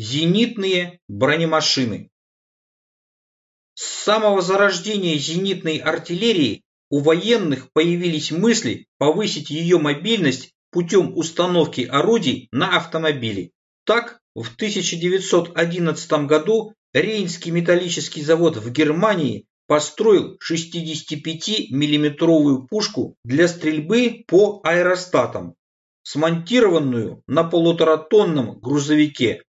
Зенитные бронемашины. С самого зарождения зенитной артиллерии у военных появились мысли повысить ее мобильность путем установки орудий на автомобили. Так, в 1911 году Рейнский металлический завод в Германии построил 65 миллиметровую пушку для стрельбы по аэростатам, смонтированную на полуторатонном грузовике.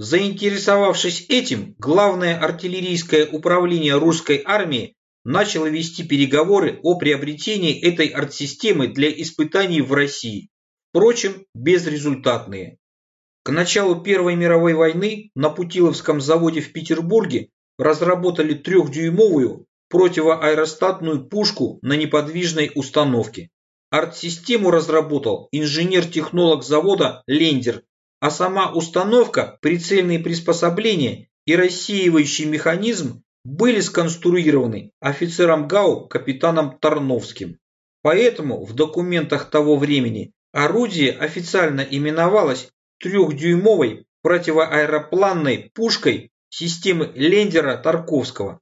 Заинтересовавшись этим, главное артиллерийское управление русской армии начало вести переговоры о приобретении этой артсистемы для испытаний в России, впрочем, безрезультатные. К началу Первой мировой войны на Путиловском заводе в Петербурге разработали трехдюймовую противоаэростатную пушку на неподвижной установке. Арт-систему разработал инженер-технолог завода Лендер, а сама установка, прицельные приспособления и рассеивающий механизм были сконструированы офицером ГАУ капитаном Тарновским. Поэтому в документах того времени орудие официально именовалось трехдюймовой противоаэропланной пушкой системы Лендера-Тарковского.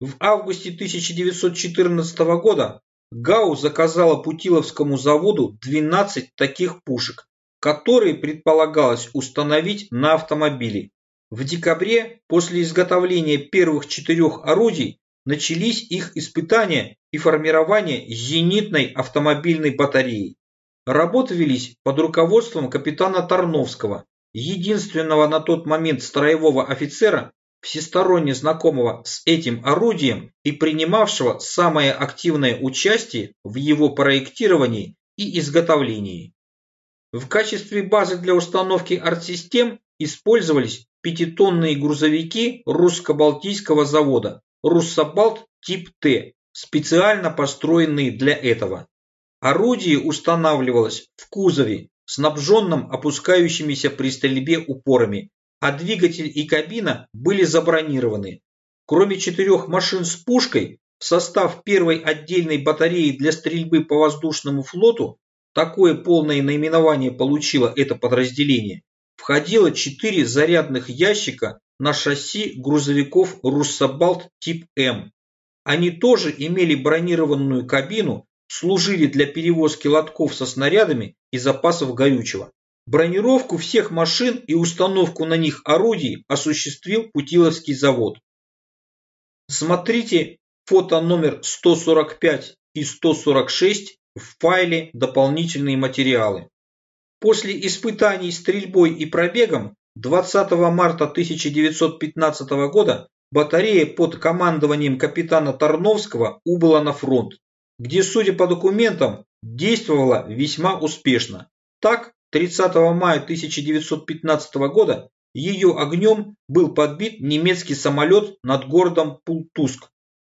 В августе 1914 года ГАУ заказала Путиловскому заводу 12 таких пушек, которые предполагалось установить на автомобиле. В декабре, после изготовления первых четырех орудий, начались их испытания и формирование зенитной автомобильной батареи. Работы велись под руководством капитана Тарновского, единственного на тот момент строевого офицера, всесторонне знакомого с этим орудием и принимавшего самое активное участие в его проектировании и изготовлении. В качестве базы для установки артсистем использовались пятитонные грузовики русско-балтийского завода «Руссобалт тип Т», специально построенные для этого. Орудие устанавливалось в кузове, снабженном опускающимися при стрельбе упорами, а двигатель и кабина были забронированы. Кроме четырех машин с пушкой, в состав первой отдельной батареи для стрельбы по воздушному флоту, такое полное наименование получило это подразделение, входило четыре зарядных ящика на шасси грузовиков «Руссобалт» тип М. Они тоже имели бронированную кабину служили для перевозки лотков со снарядами и запасов горючего. Бронировку всех машин и установку на них орудий осуществил Путиловский завод. Смотрите фото номер 145 и 146 в файле «Дополнительные материалы». После испытаний стрельбой и пробегом 20 марта 1915 года батарея под командованием капитана Тарновского убыла на фронт где, судя по документам, действовала весьма успешно. Так, 30 мая 1915 года ее огнем был подбит немецкий самолет над городом Пултуск.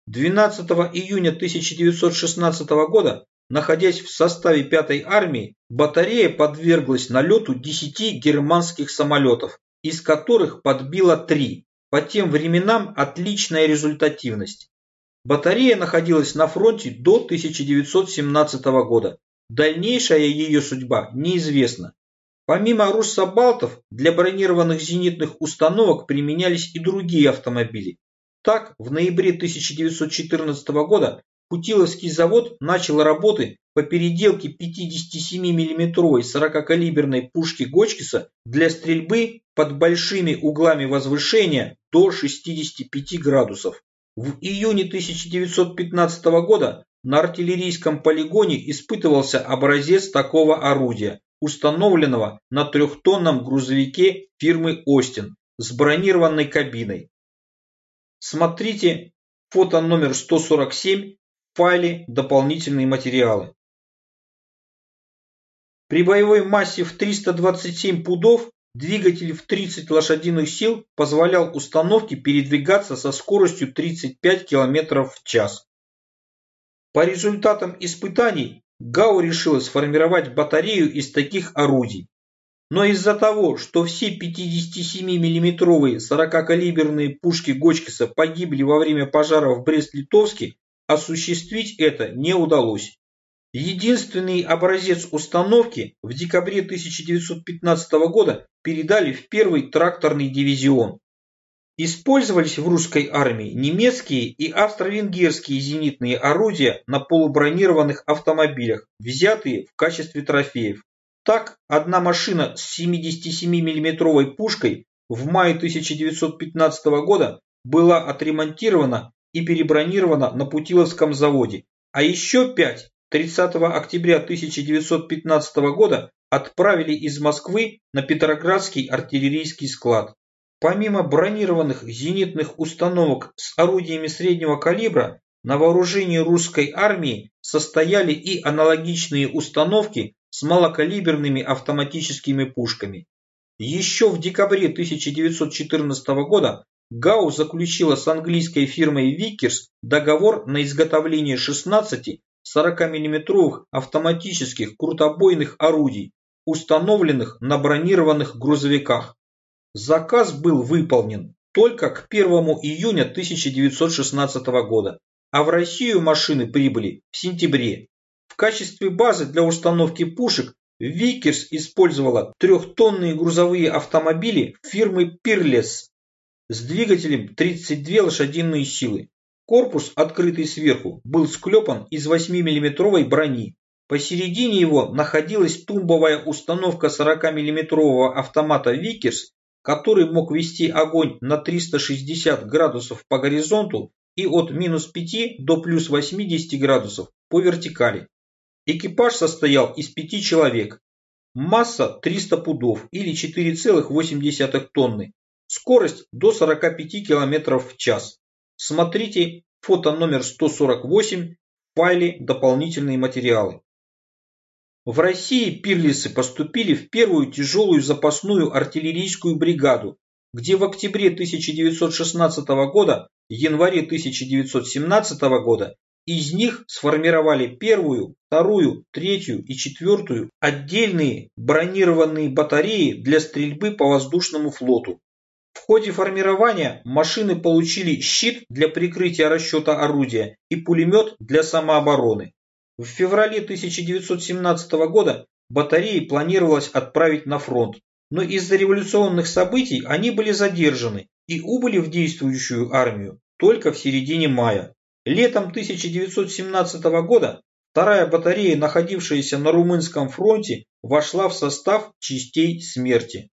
12 июня 1916 года, находясь в составе 5-й армии, батарея подверглась налету 10 германских самолетов, из которых подбила 3. По тем временам отличная результативность. Батарея находилась на фронте до 1917 года. Дальнейшая ее судьба неизвестна. Помимо руссобалтов, для бронированных зенитных установок применялись и другие автомобили. Так, в ноябре 1914 года Путиловский завод начал работы по переделке 57 миллиметровой 40-калиберной пушки Гочкиса для стрельбы под большими углами возвышения до 65 градусов. В июне 1915 года на артиллерийском полигоне испытывался образец такого орудия, установленного на трехтонном грузовике фирмы «Остин» с бронированной кабиной. Смотрите фото номер 147 в файле «Дополнительные материалы». При боевой массе в 327 пудов Двигатель в 30 лошадиных сил позволял установке передвигаться со скоростью 35 км в час. По результатам испытаний ГАУ решила сформировать батарею из таких орудий. Но из-за того, что все 57 миллиметровые 40-калиберные пушки Гочкиса погибли во время пожара в Брест-Литовске, осуществить это не удалось. Единственный образец установки в декабре 1915 года передали в первый тракторный дивизион. Использовались в русской армии немецкие и австро-венгерские зенитные орудия на полубронированных автомобилях, взятые в качестве трофеев. Так, одна машина с 77 миллиметровой пушкой в мае 1915 года была отремонтирована и перебронирована на Путиловском заводе, а еще пять 30 октября 1915 года отправили из Москвы на Петроградский артиллерийский склад. Помимо бронированных зенитных установок с орудиями среднего калибра, на вооружении русской армии состояли и аналогичные установки с малокалиберными автоматическими пушками. Еще в декабре 1914 года ГАУ заключила с английской фирмой Vickers договор на изготовление 16 40-мм автоматических крутобойных орудий, установленных на бронированных грузовиках. Заказ был выполнен только к 1 июня 1916 года, а в Россию машины прибыли в сентябре. В качестве базы для установки пушек Викерс использовала трехтонные грузовые автомобили фирмы Peerless с двигателем 32 лошадиные силы. Корпус, открытый сверху, был склепан из 8-миллиметровой брони. Посередине его находилась тумбовая установка 40-миллиметрового автомата «Викерс», который мог вести огонь на 360 градусов по горизонту и от минус 5 до плюс 80 градусов по вертикали. Экипаж состоял из пяти человек. Масса 300 пудов или 4,8 тонны. Скорость до 45 км в час. Смотрите фото номер 148 в файле «Дополнительные материалы». В России пирлисы поступили в первую тяжелую запасную артиллерийскую бригаду, где в октябре 1916 года, январе 1917 года из них сформировали первую, вторую, третью и четвертую отдельные бронированные батареи для стрельбы по воздушному флоту. В ходе формирования машины получили щит для прикрытия расчета орудия и пулемет для самообороны. В феврале 1917 года батареи планировалось отправить на фронт, но из-за революционных событий они были задержаны и убыли в действующую армию только в середине мая. Летом 1917 года вторая батарея, находившаяся на Румынском фронте, вошла в состав частей смерти.